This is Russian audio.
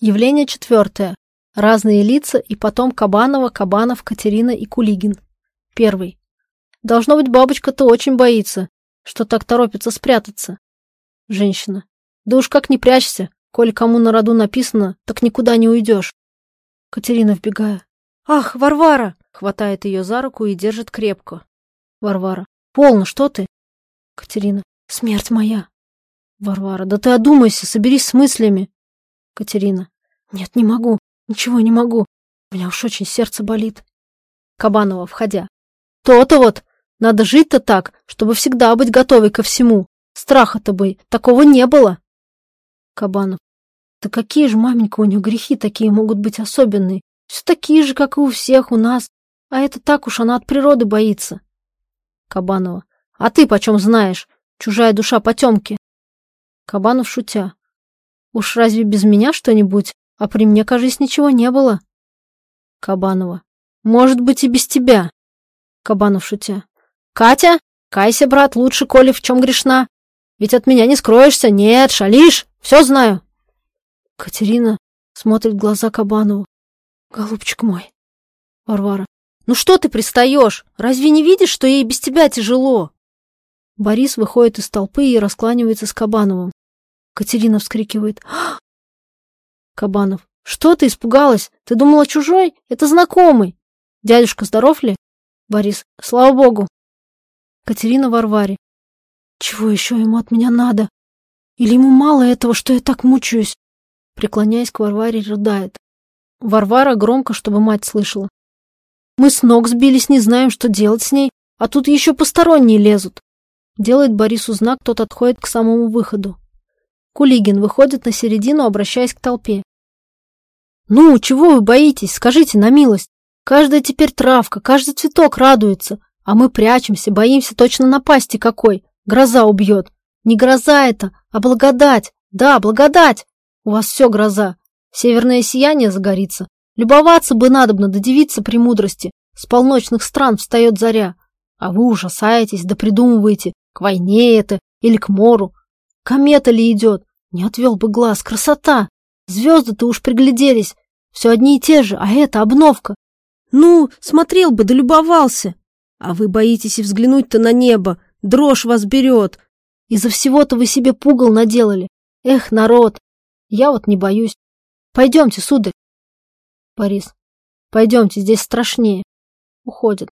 Явление четвертое. Разные лица и потом Кабанова, Кабанов, Катерина и Кулигин. Первый. Должно быть, бабочка-то очень боится, что так торопится спрятаться. Женщина. Да уж как не прячься, коли кому на роду написано, так никуда не уйдешь. Катерина, вбегая. Ах, Варвара! Хватает ее за руку и держит крепко. Варвара. Полно, что ты? Катерина. Смерть моя. Варвара. Да ты одумайся, соберись с мыслями. Катерина. Нет, не могу. Ничего не могу. У меня уж очень сердце болит. Кабанова, входя. То-то вот. Надо жить-то так, чтобы всегда быть готовой ко всему. Страха-то бы такого не было. Кабанов. Да какие же, маменька, у нее грехи такие могут быть особенные? Все такие же, как и у всех у нас. А это так уж она от природы боится. Кабанова. А ты почем знаешь? Чужая душа потемки. Кабанов шутя. Уж разве без меня что-нибудь? А при мне, кажется, ничего не было. Кабанова. Может быть, и без тебя. Кабанов шутя. Катя, кайся, брат, лучше, коли в чем грешна. Ведь от меня не скроешься. Нет, шалишь. Все знаю. Катерина смотрит в глаза Кабанову. Голубчик мой. Варвара. Ну что ты пристаешь? Разве не видишь, что ей без тебя тяжело? Борис выходит из толпы и раскланивается с Кабановым. Катерина вскрикивает. «А!» Кабанов. Что ты испугалась? Ты думала чужой? Это знакомый. Дядюшка здоров ли? Борис. Слава богу. Катерина Варваре. Чего еще ему от меня надо? Или ему мало этого, что я так мучаюсь? Преклоняясь к Варваре, рыдает. Варвара громко, чтобы мать слышала. Мы с ног сбились, не знаем, что делать с ней, а тут еще посторонние лезут. Делает Борису знак, тот отходит к самому выходу. Кулигин выходит на середину, обращаясь к толпе. «Ну, чего вы боитесь? Скажите на милость. Каждая теперь травка, каждый цветок радуется, а мы прячемся, боимся точно напасти какой. Гроза убьет. Не гроза это, а благодать. Да, благодать. У вас все гроза. Северное сияние загорится. Любоваться бы надобно, да девица премудрости. С полночных стран встает заря. А вы ужасаетесь, да придумываете, к войне это или к мору. Комета ли идет? Не отвел бы глаз. Красота! Звезды-то уж пригляделись. Все одни и те же, а это обновка. Ну, смотрел бы, да любовался. А вы боитесь и взглянуть-то на небо. Дрожь вас берет. Из-за всего-то вы себе пугал наделали. Эх, народ! Я вот не боюсь. Пойдемте, сударь. Борис. Пойдемте, здесь страшнее. Уходит.